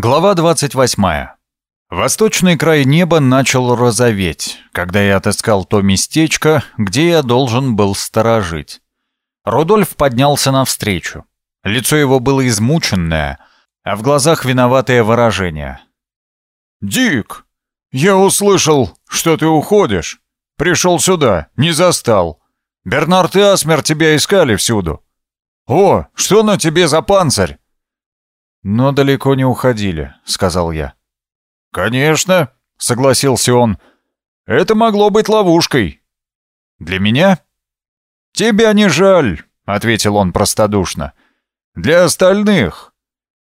Глава 28. Восточный край неба начал розоветь, когда я отыскал то местечко, где я должен был сторожить. Рудольф поднялся навстречу. Лицо его было измученное, а в глазах виноватое выражение. «Дик, я услышал, что ты уходишь. Пришел сюда, не застал. Бернард и Асмер тебя искали всюду. О, что на тебе за панцирь?» «Но далеко не уходили», — сказал я. «Конечно», — согласился он. «Это могло быть ловушкой». «Для меня?» «Тебя не жаль», — ответил он простодушно. «Для остальных.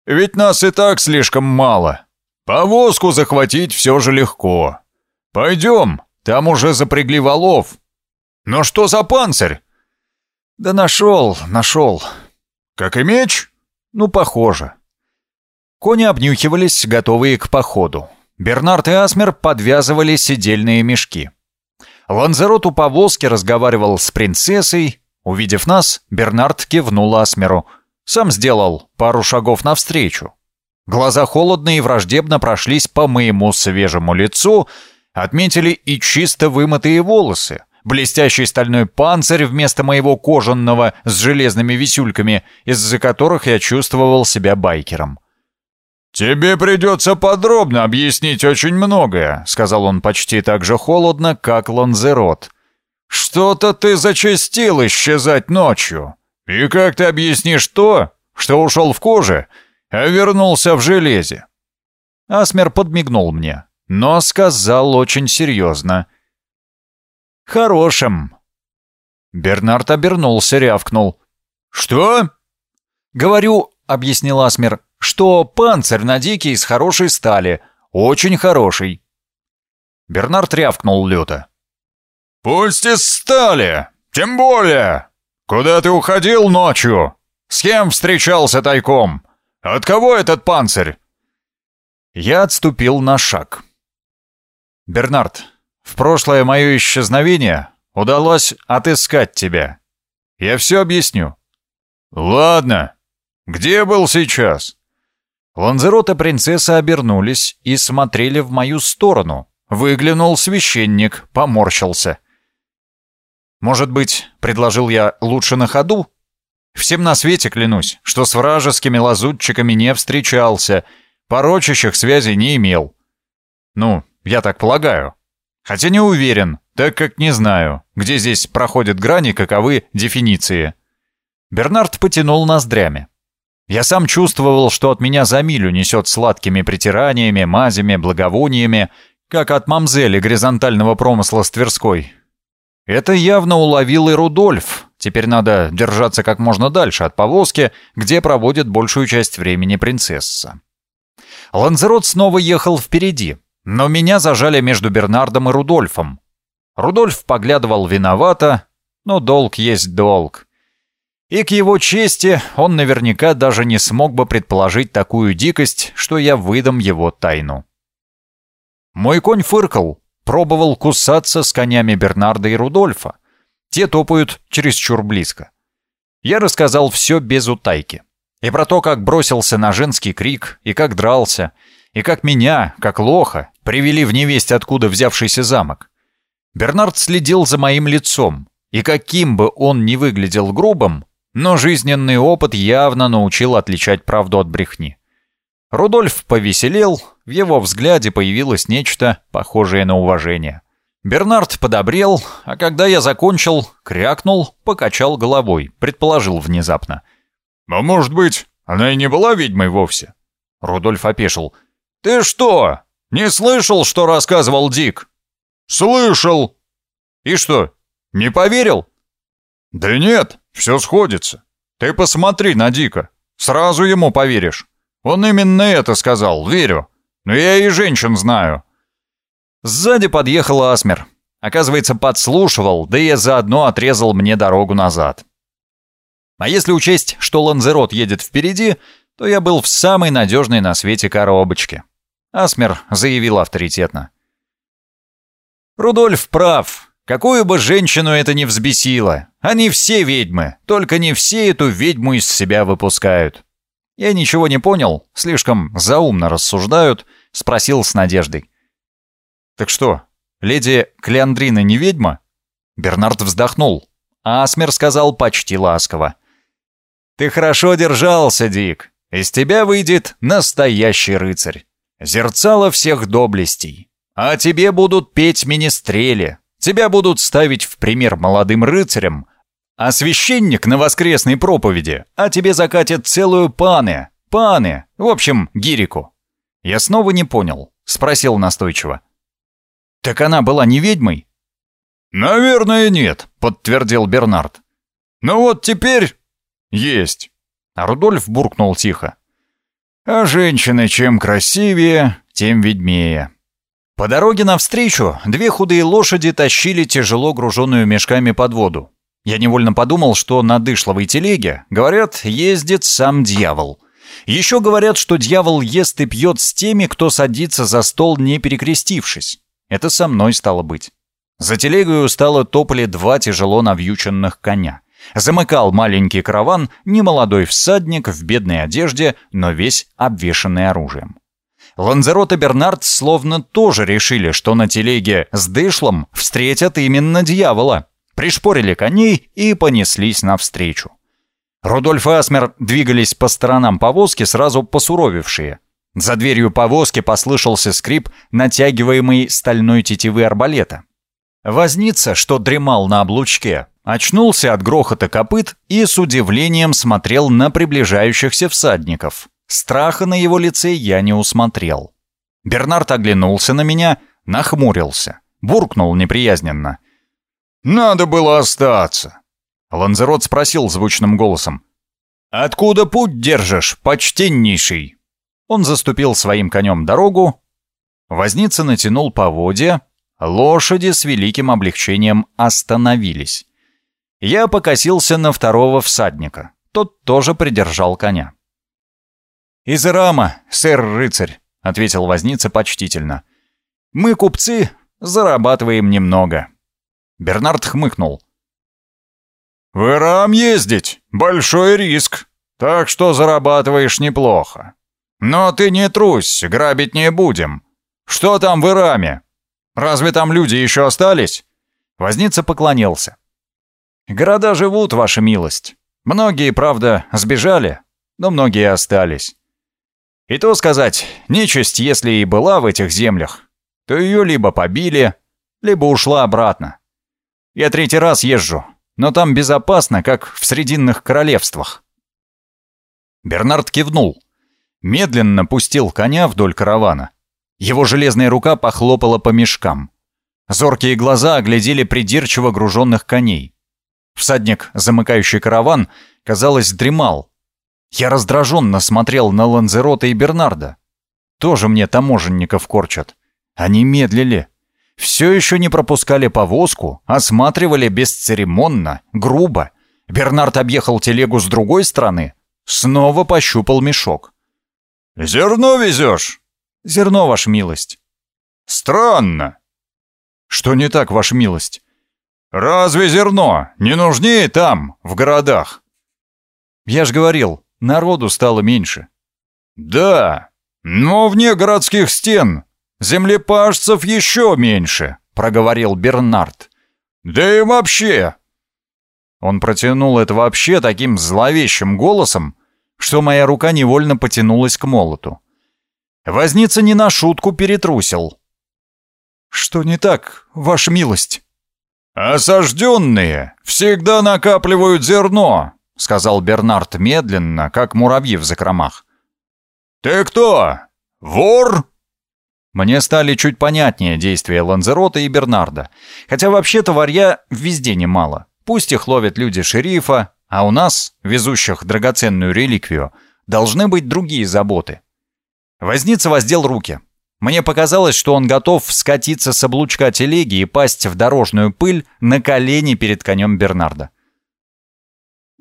Ведь нас и так слишком мало. Повозку захватить все же легко. Пойдем, там уже запрягли валов. Но что за панцирь?» «Да нашел, нашел». «Как и меч?» «Ну, похоже». Кони обнюхивались, готовые к походу. Бернард и Асмер подвязывали сидельные мешки. Ланзерот у повозки разговаривал с принцессой. Увидев нас, Бернард кивнул Асмеру. Сам сделал пару шагов навстречу. Глаза холодно и враждебно прошлись по моему свежему лицу, отметили и чисто вымытые волосы, блестящий стальной панцирь вместо моего кожаного с железными висюльками, из-за которых я чувствовал себя байкером. «Тебе придется подробно объяснить очень многое», — сказал он почти так же холодно, как Ланзерот. «Что-то ты зачастил исчезать ночью. И как ты объяснишь то, что ушел в коже, а вернулся в железе?» Асмер подмигнул мне, но сказал очень серьезно. «Хорошим». Бернард обернулся, рявкнул. «Что?» «Говорю», — объяснил Асмер, что панцирь на дике из хорошей стали, очень хороший. Бернард рявкнул люто. «Пусть из стали! Тем более! Куда ты уходил ночью? С кем встречался тайком? От кого этот панцирь?» Я отступил на шаг. «Бернард, в прошлое мое исчезновение удалось отыскать тебя. Я все объясню». «Ладно. Где был сейчас?» Ланзерот и принцесса обернулись и смотрели в мою сторону. Выглянул священник, поморщился. «Может быть, — предложил я, — лучше на ходу? Всем на свете клянусь, что с вражескими лазутчиками не встречался, порочащих связей не имел. Ну, я так полагаю. Хотя не уверен, так как не знаю, где здесь проходят грани, каковы дефиниции». Бернард потянул ноздрями. Я сам чувствовал, что от меня за милю несет сладкими притираниями, мазями, благовониями, как от мамзели горизонтального промысла с Тверской. Это явно уловил и Рудольф. Теперь надо держаться как можно дальше от повозки, где проводит большую часть времени принцесса. Ланзерот снова ехал впереди, но меня зажали между Бернардом и Рудольфом. Рудольф поглядывал виновато, но долг есть долг. И к его чести он наверняка даже не смог бы предположить такую дикость, что я выдам его тайну. Мой конь фыркал, пробовал кусаться с конями Бернарда и Рудольфа. Те топают чересчур близко. Я рассказал все без утайки. И про то, как бросился на женский крик, и как дрался, и как меня, как лоха, привели в невесть откуда взявшийся замок. Бернард следил за моим лицом, и каким бы он ни выглядел грубым, но жизненный опыт явно научил отличать правду от брехни. Рудольф повеселел, в его взгляде появилось нечто похожее на уважение. Бернард подобрел, а когда я закончил, крякнул, покачал головой, предположил внезапно. «А может быть, она и не была ведьмой вовсе?» Рудольф опешил. «Ты что, не слышал, что рассказывал Дик?» «Слышал!» «И что, не поверил?» «Да нет, все сходится. Ты посмотри на Дика. Сразу ему поверишь. Он именно это сказал, верю. Но я и женщин знаю». Сзади подъехал Асмер. Оказывается, подслушивал, да и заодно отрезал мне дорогу назад. А если учесть, что Ланзерот едет впереди, то я был в самой надежной на свете коробочке. Асмер заявил авторитетно. «Рудольф прав. Какую бы женщину это ни взбесило, они все ведьмы, только не все эту ведьму из себя выпускают. Я ничего не понял, слишком заумно рассуждают, спросил с надеждой. «Так что, леди Клеандрина не ведьма?» Бернард вздохнул. а Асмер сказал почти ласково. «Ты хорошо держался, Дик. Из тебя выйдет настоящий рыцарь. Зерцало всех доблестей. А тебе будут петь министрели. Тебя будут ставить в пример молодым рыцарям. А священник на воскресной проповеди, а тебе закатит целую паны. Паны. В общем, гирику». Я снова не понял. Спросил настойчиво. «Так она была не ведьмой?» «Наверное, нет», — подтвердил Бернард. «Ну вот теперь есть». Рудольф буркнул тихо. «А женщины чем красивее, тем ведьмее». По дороге навстречу две худые лошади тащили тяжело груженную мешками под воду. Я невольно подумал, что на дышловой телеге, говорят, ездит сам дьявол. Еще говорят, что дьявол ест и пьет с теми, кто садится за стол, не перекрестившись. Это со мной стало быть. За телегой устало топали два тяжело навьюченных коня. Замыкал маленький караван немолодой всадник в бедной одежде, но весь обвешанный оружием. Ланзерот и Бернард словно тоже решили, что на телеге с дышлом встретят именно дьявола. Пришпорили коней и понеслись навстречу. Рудольф и Асмер двигались по сторонам повозки, сразу посуровевшие. За дверью повозки послышался скрип натягиваемой стальной тетивы арбалета. Возница, что дремал на облучке, очнулся от грохота копыт и с удивлением смотрел на приближающихся всадников. Страха на его лице я не усмотрел. Бернард оглянулся на меня, нахмурился, буркнул неприязненно. «Надо было остаться!» Ланзерот спросил звучным голосом. «Откуда путь держишь, почтеннейший?» Он заступил своим конем дорогу. Возница натянул поводья, Лошади с великим облегчением остановились. Я покосился на второго всадника. Тот тоже придержал коня. «Из Ирама, сэр-рыцарь», — ответил возница почтительно. «Мы, купцы, зарабатываем немного». Бернард хмыкнул. «В Ирам ездить — большой риск, так что зарабатываешь неплохо. Но ты не трусь, грабить не будем. Что там в Ираме?» Разве там люди еще остались?» Возница поклонился. «Города живут, ваша милость. Многие, правда, сбежали, но многие остались. И то сказать, нечисть, если и была в этих землях, то ее либо побили, либо ушла обратно. Я третий раз езжу, но там безопасно, как в Срединных королевствах». Бернард кивнул, медленно пустил коня вдоль каравана его железная рука похлопала по мешкам. Зоркие глаза оглядели придирчиво груженных коней. Всадник, замыкающий караван, казалось, дремал. Я раздраженно смотрел на Ланзерота и Бернарда. Тоже мне таможенников корчат. Они медлили. Все еще не пропускали повозку, осматривали бесцеремонно, грубо. Бернард объехал телегу с другой стороны, снова пощупал мешок. «Зерно везешь?» Зерно, ваша милость». «Странно». «Что не так, ваша милость?» «Разве зерно не нужнее там, в городах?» «Я ж говорил, народу стало меньше». «Да, но вне городских стен землепашцев еще меньше», — проговорил Бернард. «Да и вообще...» Он протянул это вообще таким зловещим голосом, что моя рука невольно потянулась к молоту. Возница не на шутку перетрусил. «Что не так, ваша милость?» «Осажденные всегда накапливают зерно», — сказал Бернард медленно, как муравьи в закромах. «Ты кто? Вор?» Мне стали чуть понятнее действия Ланзерота и Бернарда, хотя вообще-то варья везде немало. Пусть их ловят люди шерифа, а у нас, везущих драгоценную реликвию, должны быть другие заботы. Возница воздел руки. Мне показалось, что он готов скатиться с облучка телеги и пасть в дорожную пыль на колени перед конем Бернарда.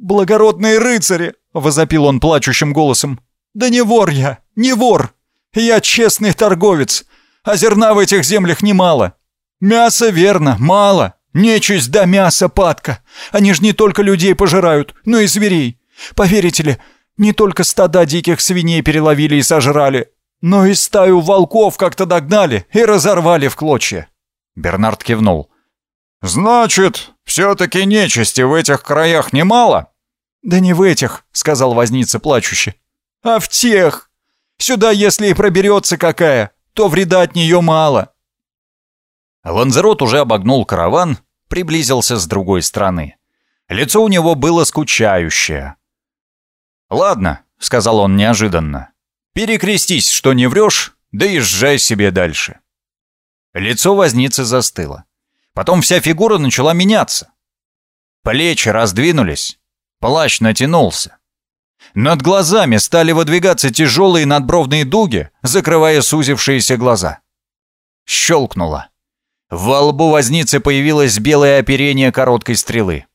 «Благородные рыцари!» — возопил он плачущим голосом. «Да не вор я, не вор! Я честный торговец, а зерна в этих землях немало. Мясо, верно, мало. Нечисть да мясо падка. Они ж не только людей пожирают, но и зверей. Поверите ли, Не только стада диких свиней переловили и сожрали, но и стаю волков как-то догнали и разорвали в клочья». Бернард кивнул. «Значит, все-таки нечисти в этих краях немало?» «Да не в этих», — сказал возница плачуще, — «а в тех. Сюда, если и проберется какая, то вреда от нее мало». Ланзерот уже обогнул караван, приблизился с другой стороны. Лицо у него было скучающее. «Ладно», — сказал он неожиданно, — «перекрестись, что не врешь, да езжай себе дальше». Лицо возницы застыло. Потом вся фигура начала меняться. Плечи раздвинулись, плащ натянулся. Над глазами стали выдвигаться тяжелые надбровные дуги, закрывая сузившиеся глаза. Щелкнуло. Во лбу возницы появилось белое оперение короткой стрелы.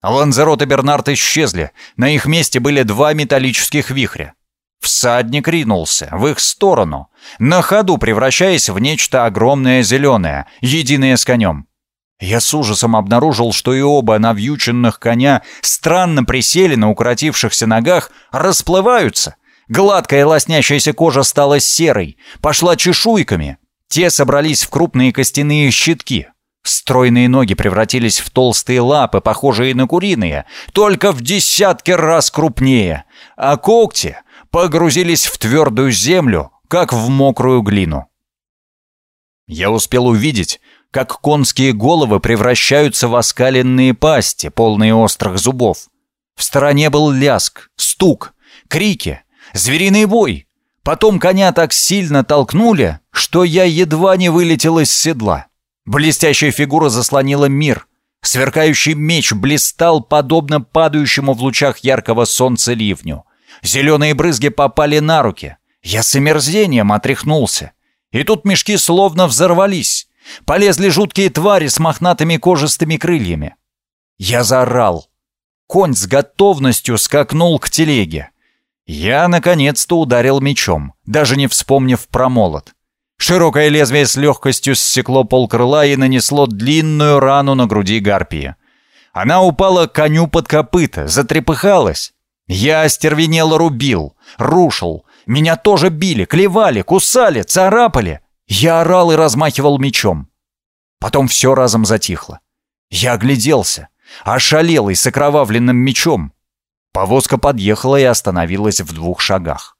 Ланзерот и Бернард исчезли, на их месте были два металлических вихря. Всадник ринулся в их сторону, на ходу превращаясь в нечто огромное зеленое, единое с конем. Я с ужасом обнаружил, что и оба навьюченных коня странно присели на укоротившихся ногах, расплываются. Гладкая лоснящаяся кожа стала серой, пошла чешуйками. Те собрались в крупные костяные щитки. Стройные ноги превратились в толстые лапы, похожие на куриные, только в десятки раз крупнее, а когти погрузились в твердую землю, как в мокрую глину. Я успел увидеть, как конские головы превращаются в оскаленные пасти, полные острых зубов. В стороне был ляск, стук, крики, звериный бой. Потом коня так сильно толкнули, что я едва не вылетел из седла. Блестящая фигура заслонила мир. Сверкающий меч блистал, подобно падающему в лучах яркого солнца ливню. Зеленые брызги попали на руки. Я с омерзением отряхнулся. И тут мешки словно взорвались. Полезли жуткие твари с мохнатыми кожистыми крыльями. Я заорал. Конь с готовностью скакнул к телеге. Я, наконец-то, ударил мечом, даже не вспомнив про молот. Широкое лезвие с легкостью ссекло полкрыла и нанесло длинную рану на груди гарпии. Она упала коню под копыта, затрепыхалась. Я остервенело рубил, рушил. Меня тоже били, клевали, кусали, царапали. Я орал и размахивал мечом. Потом все разом затихло. Я огляделся, ошалелый с окровавленным мечом. Повозка подъехала и остановилась в двух шагах.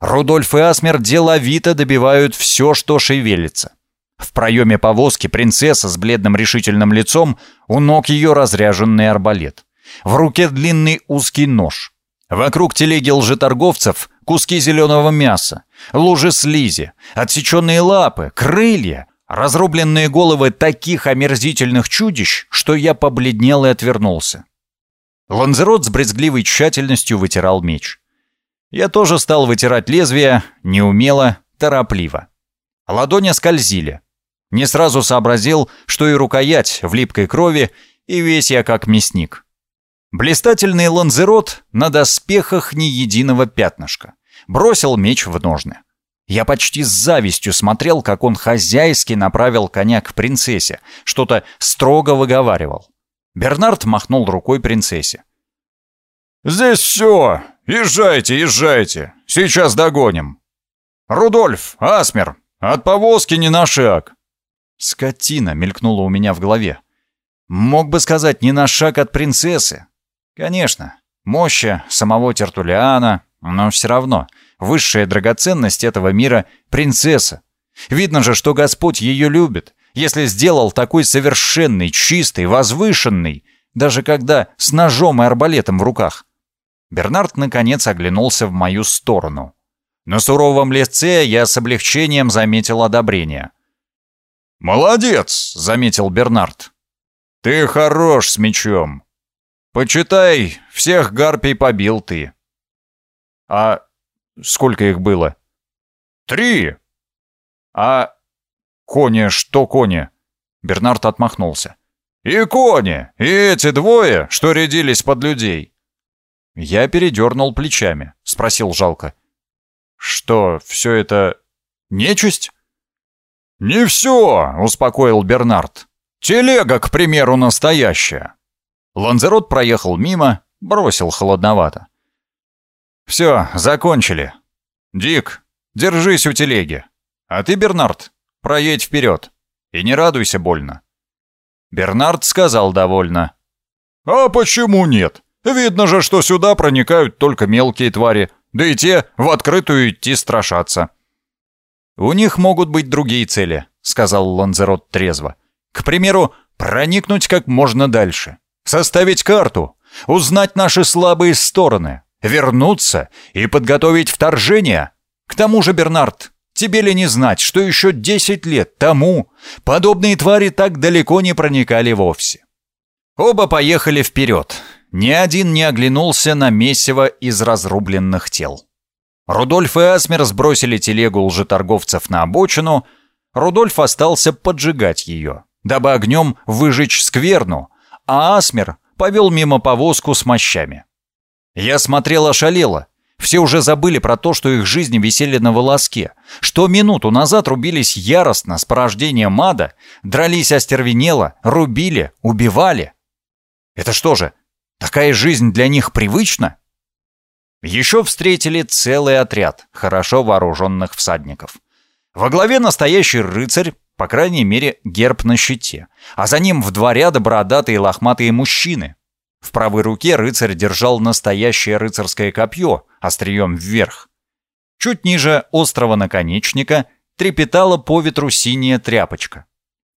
Рудольф и Асмер деловито добивают все, что шевелится. В проеме повозки принцесса с бледным решительным лицом, у ног ее разряженный арбалет. В руке длинный узкий нож. Вокруг телеги лжеторговцев куски зеленого мяса, лужи слизи, отсеченные лапы, крылья, разрубленные головы таких омерзительных чудищ, что я побледнел и отвернулся. Ланзерот с брезгливой тщательностью вытирал меч. Я тоже стал вытирать лезвие, неумело, торопливо. Ладони скользили. Не сразу сообразил, что и рукоять в липкой крови, и весь я как мясник. Блистательный ланзерот на доспехах ни единого пятнышка бросил меч в ножны. Я почти с завистью смотрел, как он хозяйски направил коня к принцессе, что-то строго выговаривал. Бернард махнул рукой принцессе. «Здесь все! Езжайте, езжайте! Сейчас догоним!» «Рудольф, Асмер, от повозки не на шаг!» «Скотина!» — мелькнула у меня в голове. «Мог бы сказать, не на шаг от принцессы!» «Конечно, мощи самого Тертулиана, но все равно, высшая драгоценность этого мира — принцесса. Видно же, что Господь ее любит, если сделал такой совершенный, чистый, возвышенный, даже когда с ножом и арбалетом в руках. Бернард наконец оглянулся в мою сторону. На суровом лице я с облегчением заметил одобрение. «Молодец!» — заметил Бернард. «Ты хорош с мечом. Почитай, всех гарпий побил ты. «А сколько их было?» «Три!» «А кони, что кони?» Бернард отмахнулся. «И кони, и эти двое, что рядились под людей». Я передернул плечами, спросил жалко. «Что, все это нечисть?» «Не все», — успокоил Бернард. «Телега, к примеру, настоящая». Ланзерот проехал мимо, бросил холодновато. «Все, закончили. Дик, держись у телеги. А ты, Бернард, проедь вперед. И не радуйся больно». Бернард сказал довольно. «А почему нет? Видно же, что сюда проникают только мелкие твари, да и те в открытую идти страшатся». «У них могут быть другие цели», — сказал Ланзерот трезво. «К примеру, проникнуть как можно дальше, составить карту, узнать наши слабые стороны, вернуться и подготовить вторжение. К тому же, Бернард, тебе ли не знать, что еще десять лет тому подобные твари так далеко не проникали вовсе?» Оба поехали вперед. Ни один не оглянулся на месиво из разрубленных тел. Рудольф и Асмер сбросили телегу лжеторговцев на обочину. Рудольф остался поджигать ее, дабы огнем выжечь скверну, а Асмер повел мимо повозку с мощами. Я смотрел ошалело. Все уже забыли про то, что их жизни висели на волоске, что минуту назад рубились яростно с порождением ада, дрались остервенело, рубили, убивали. Это что же, такая жизнь для них привычна? Еще встретили целый отряд хорошо вооруженных всадников. Во главе настоящий рыцарь, по крайней мере, герб на щите, а за ним в два ряда бородатые лохматые мужчины. В правой руке рыцарь держал настоящее рыцарское копье, острием вверх. Чуть ниже острого наконечника трепетала по ветру синяя тряпочка.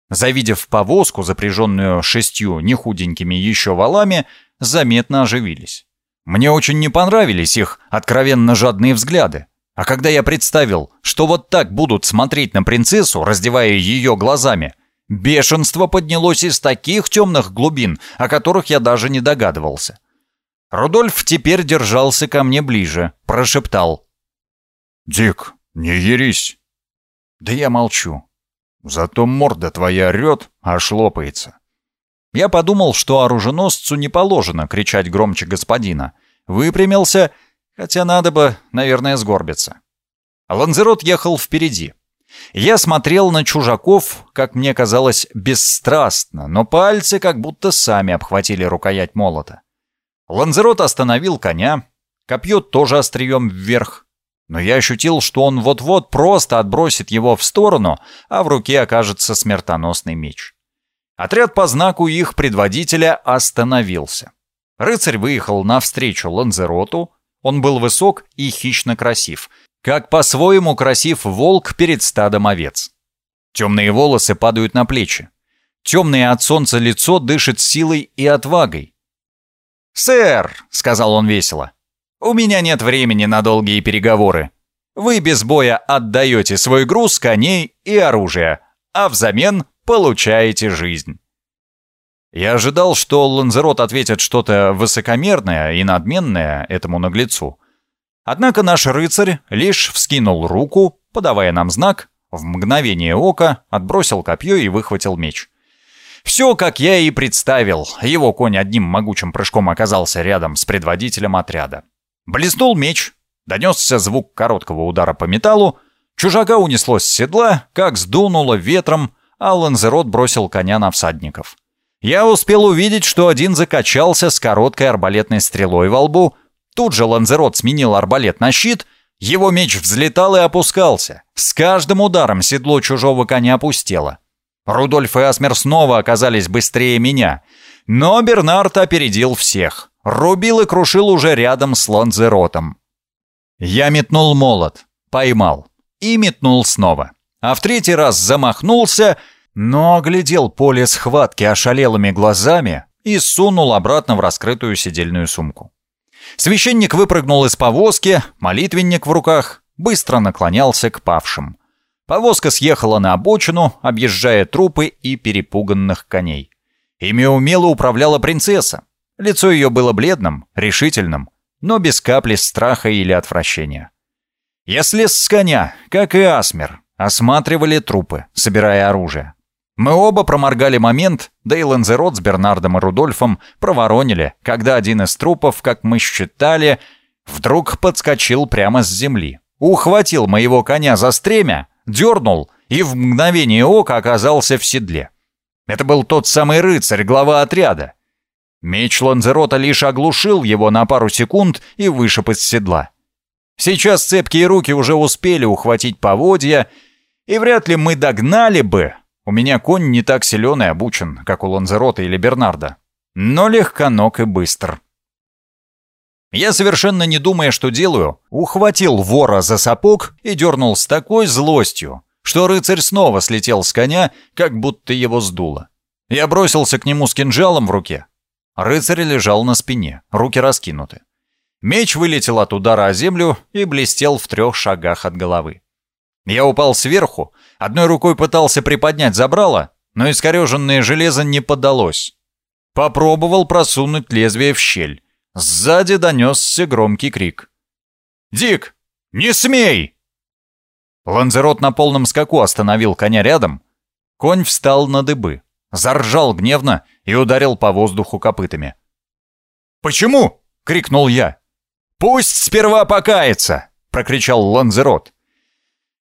Завидев повозку, запряженную шестью нехуденькими еще валами, заметно оживились. Мне очень не понравились их откровенно жадные взгляды. А когда я представил, что вот так будут смотреть на принцессу, раздевая ее глазами, бешенство поднялось из таких темных глубин, о которых я даже не догадывался. Рудольф теперь держался ко мне ближе, прошептал. «Дик, не ерись!» «Да я молчу. Зато морда твоя орет, аж лопается. Я подумал, что оруженосцу не положено кричать громче господина. Выпрямился, хотя надо бы, наверное, сгорбиться. Ланзерот ехал впереди. Я смотрел на чужаков, как мне казалось, бесстрастно, но пальцы как будто сами обхватили рукоять молота. Ланзерот остановил коня, копье тоже острием вверх, но я ощутил, что он вот-вот просто отбросит его в сторону, а в руке окажется смертоносный меч. Отряд по знаку их предводителя остановился. Рыцарь выехал навстречу Ланзероту, он был высок и хищно красив, как по-своему красив волк перед стадом овец. Темные волосы падают на плечи. Темное от солнца лицо дышит силой и отвагой. «Сэр», — сказал он весело, у меня нет времени на долгие переговоры. Вы без боя отдаете свой груз коней и оружие, а взамен получаете жизнь. Я ожидал, что Ланзерот ответит что-то высокомерное и надменное этому наглецу. Однако наш рыцарь лишь вскинул руку, подавая нам знак, в мгновение ока отбросил копье и выхватил меч. Все, как я и представил, его конь одним могучим прыжком оказался рядом с предводителем отряда. Блеснул меч, донесся звук короткого удара по металлу, чужака унесло с седла, как сдунуло ветром, а Ланзерот бросил коня на всадников. Я успел увидеть, что один закачался с короткой арбалетной стрелой во лбу, тут же Ланзерот сменил арбалет на щит, его меч взлетал и опускался. С каждым ударом седло чужого коня опустело. Рудольф и Асмер снова оказались быстрее меня, но Бернард опередил всех. Рубил и крушил уже рядом с Ланзеротом. Я метнул молот, поймал и метнул снова. А в третий раз замахнулся, но оглядел поле схватки ошалелыми глазами и сунул обратно в раскрытую сидельную сумку. Священник выпрыгнул из повозки, молитвенник в руках, быстро наклонялся к павшим. Повозка съехала на обочину, объезжая трупы и перепуганных коней. Ими умело управляла принцесса. Лицо ее было бледным, решительным, но без капли страха или отвращения. Я слез с коня, как и Асмер, осматривали трупы, собирая оружие. Мы оба проморгали момент, да и Ланзерот с Бернардом и Рудольфом проворонили, когда один из трупов, как мы считали, вдруг подскочил прямо с земли. Ухватил моего коня за стремя, дернул и в мгновение ока оказался в седле. Это был тот самый рыцарь, глава отряда. Меч Ланзерота лишь оглушил его на пару секунд и вышиб из седла. Сейчас цепкие руки уже успели ухватить поводья, и вряд ли мы догнали бы. У меня конь не так силен и обучен, как у Ланзерота или Бернарда, но легконог и быстр. Я, совершенно не думая, что делаю, ухватил вора за сапог и дернул с такой злостью, что рыцарь снова слетел с коня, как будто его сдуло. Я бросился к нему с кинжалом в руке. Рыцарь лежал на спине, руки раскинуты. Меч вылетел от удара о землю и блестел в трех шагах от головы. Я упал сверху, одной рукой пытался приподнять забрало, но искореженное железо не поддалось. Попробовал просунуть лезвие в щель. Сзади донесся громкий крик. «Дик, не смей!» Ланзерот на полном скаку остановил коня рядом. Конь встал на дыбы, заржал гневно и ударил по воздуху копытами. «Почему?» — крикнул я. «Пусть сперва покается!» — прокричал Ланзерот.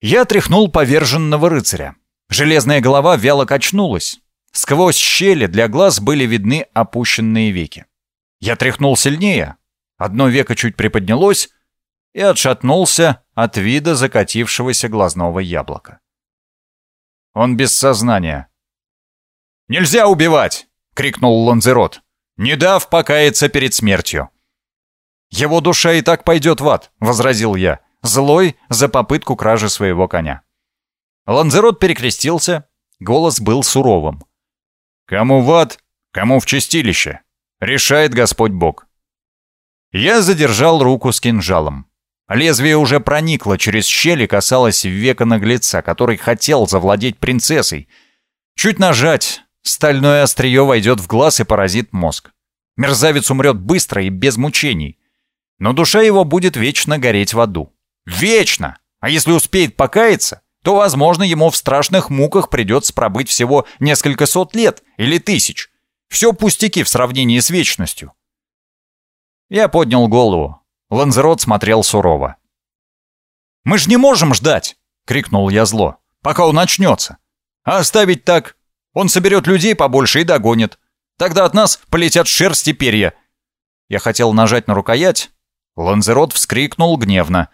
Я тряхнул поверженного рыцаря. Железная голова вяло качнулась. Сквозь щели для глаз были видны опущенные веки. Я тряхнул сильнее. Одно веко чуть приподнялось и отшатнулся от вида закатившегося глазного яблока. Он без сознания. «Нельзя убивать!» — крикнул Ланзерот, не дав покаяться перед смертью. «Его душа и так пойдет в ад», — возразил я, злой за попытку кражи своего коня. Ланзерот перекрестился, голос был суровым. «Кому в ад, кому в чистилище. Решает Господь Бог». Я задержал руку с кинжалом. Лезвие уже проникло через щель и касалось века наглеца, который хотел завладеть принцессой. Чуть нажать, стальное острие войдет в глаз и поразит мозг. Мерзавец умрет быстро и без мучений. Но душа его будет вечно гореть в аду. Вечно! А если успеет покаяться, то, возможно, ему в страшных муках придется пробыть всего несколько сот лет или тысяч. Все пустяки в сравнении с вечностью. Я поднял голову. Ланзерот смотрел сурово. «Мы ж не можем ждать!» — крикнул я зло. «Пока он начнется. А оставить так? Он соберет людей побольше и догонит. Тогда от нас полетят шерсть и перья». Я хотел нажать на рукоять. Ланзерот вскрикнул гневно.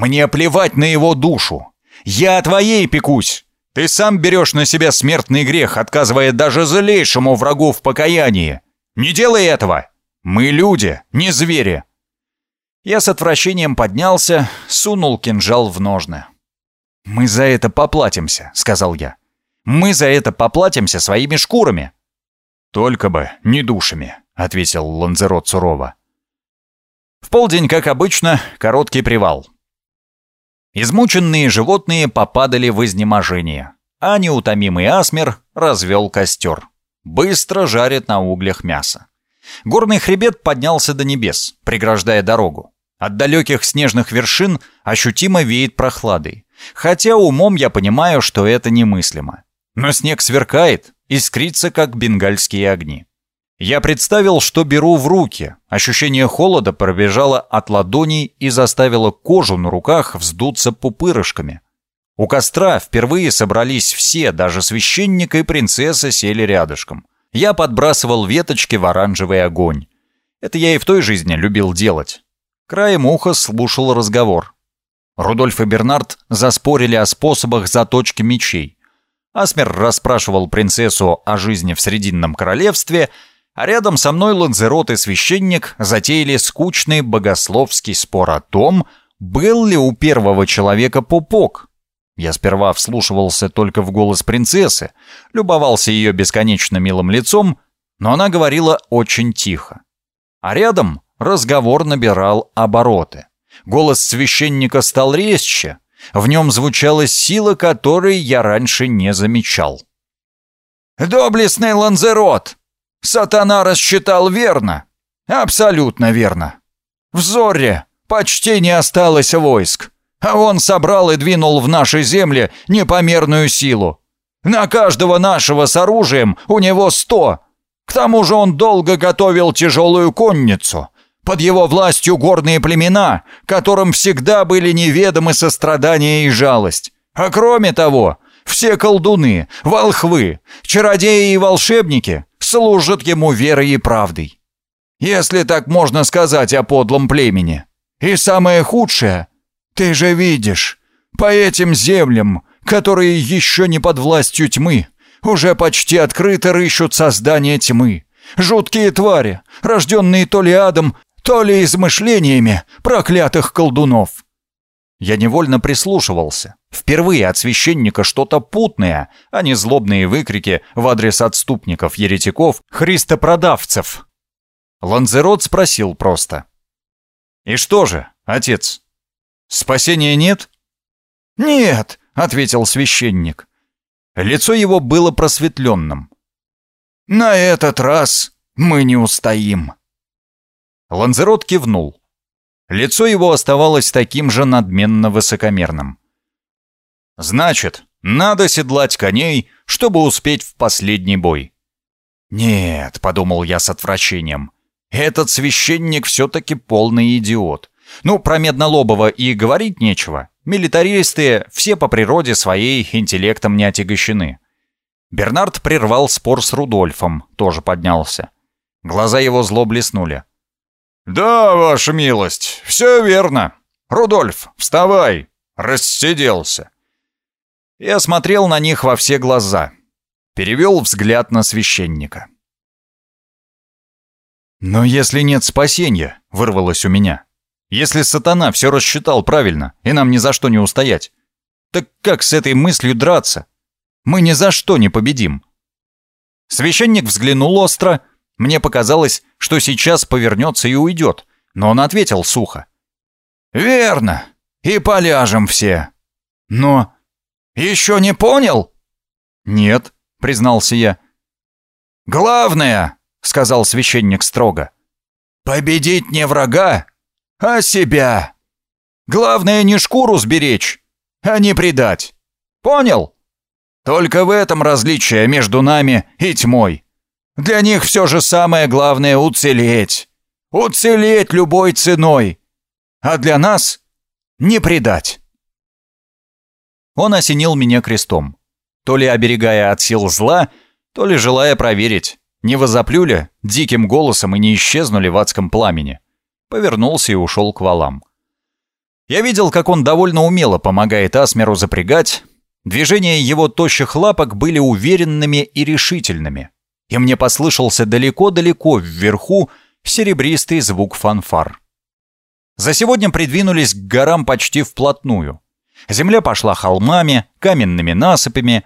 «Мне плевать на его душу! Я о твоей пекусь! Ты сам берешь на себя смертный грех, отказывая даже злейшему врагу в покаянии! Не делай этого!» Мы люди, не звери!» Я с отвращением поднялся, сунул кинжал в ножны. «Мы за это поплатимся», — сказал я. «Мы за это поплатимся своими шкурами». «Только бы не душами», — ответил Ланзерот сурово. В полдень, как обычно, короткий привал. Измученные животные попадали в изнеможение, а неутомимый Асмер развел костер. Быстро жарит на углях мясо. Горный хребет поднялся до небес, преграждая дорогу. От далеких снежных вершин ощутимо веет прохладой. Хотя умом я понимаю, что это немыслимо. Но снег сверкает, искрится, как бенгальские огни. Я представил, что беру в руки. Ощущение холода пробежало от ладоней и заставило кожу на руках вздуться пупырышками. У костра впервые собрались все, даже священник и принцесса сели рядышком. Я подбрасывал веточки в оранжевый огонь. Это я и в той жизни любил делать. Краем уха слушал разговор. Рудольф и Бернард заспорили о способах заточки мечей. Асмер расспрашивал принцессу о жизни в Срединном королевстве, а рядом со мной Ланзерот и священник затеяли скучный богословский спор о том, был ли у первого человека пупок, я сперва вслушивался только в голос принцессы, любовался ее бесконечно милым лицом, но она говорила очень тихо. А рядом разговор набирал обороты. Голос священника стал резче, в нем звучала сила, которой я раньше не замечал. «Доблестный Ланзерот! Сатана рассчитал верно! Абсолютно верно! В Зорре почти не осталось войск. А он собрал и двинул в наши земли непомерную силу. На каждого нашего с оружием у него сто. К тому же он долго готовил тяжелую конницу. Под его властью горные племена, которым всегда были неведомы сострадание и жалость. А кроме того, все колдуны, волхвы, чародеи и волшебники служат ему верой и правдой. Если так можно сказать о подлом племени. И самое худшее, ты же видишь, по этим землям, которые еще не под властью тьмы, уже почти открыто рыщут создания тьмы. Жуткие твари, рожденные то ли адом, то ли измышлениями проклятых колдунов. Я невольно прислушивался. Впервые от священника что-то путное, а не злобные выкрики в адрес отступников, еретиков, христопродавцев. Ланзерот спросил просто. «И что же, отец, спасения нет?» «Нет», — ответил священник. Лицо его было просветленным. «На этот раз мы не устоим». Ланзерот кивнул. Лицо его оставалось таким же надменно высокомерным. «Значит, надо седлать коней, чтобы успеть в последний бой». «Нет», — подумал я с отвращением, — «этот священник все-таки полный идиот. Ну, про Меднолобова и говорить нечего. Милитаристы все по природе своей интеллектом не отягощены». Бернард прервал спор с Рудольфом, тоже поднялся. Глаза его зло блеснули. «Да, ваша милость, все верно. Рудольф, вставай!» Рассиделся. Я смотрел на них во все глаза. Перевел взгляд на священника. «Но если нет спасения», — вырвалось у меня. «Если сатана все рассчитал правильно, и нам ни за что не устоять, так как с этой мыслью драться? Мы ни за что не победим». Священник взглянул остро, мне показалось, что сейчас повернется и уйдет, но он ответил сухо. «Верно, и поляжем все. Но еще не понял?» «Нет», — признался я. «Главное», — сказал священник строго, — «победить не врага, а себя. Главное не шкуру сберечь, а не предать. Понял? Только в этом различие между нами и тьмой. Для них все же самое главное — уцелеть. Уцелеть любой ценой. А для нас — не предать. Он осенил меня крестом, то ли оберегая от сил зла, то ли желая проверить, не возоплю ли диким голосом и не исчезнули в адском пламени. Повернулся и ушел к валам. Я видел, как он довольно умело помогает Асмеру запрягать. Движения его тощих лапок были уверенными и решительными и мне послышался далеко-далеко вверху серебристый звук фанфар. За сегодня придвинулись к горам почти вплотную. Земля пошла холмами, каменными насыпями.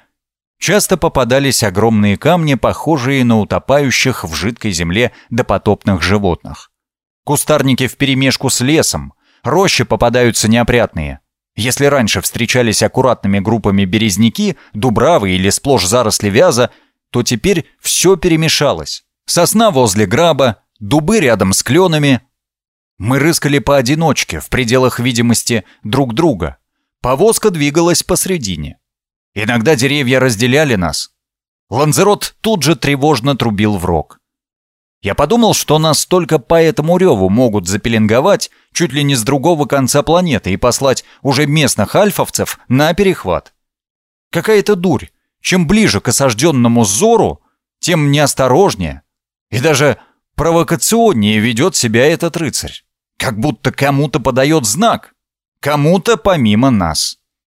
Часто попадались огромные камни, похожие на утопающих в жидкой земле допотопных животных. Кустарники вперемешку с лесом, рощи попадаются неопрятные. Если раньше встречались аккуратными группами березняки, дубравы или сплошь заросли вяза, то теперь все перемешалось. Сосна возле граба, дубы рядом с кленами. Мы рыскали поодиночке, в пределах видимости друг друга. Повозка двигалась посредине. Иногда деревья разделяли нас. Ланзерот тут же тревожно трубил в рог. Я подумал, что нас только по этому реву могут запеленговать чуть ли не с другого конца планеты и послать уже местных альфовцев на перехват. Какая-то дурь. Чем ближе к осажденному Зору, тем неосторожнее и даже провокационнее ведет себя этот рыцарь. Как будто кому-то подает знак. Кому-то помимо нас.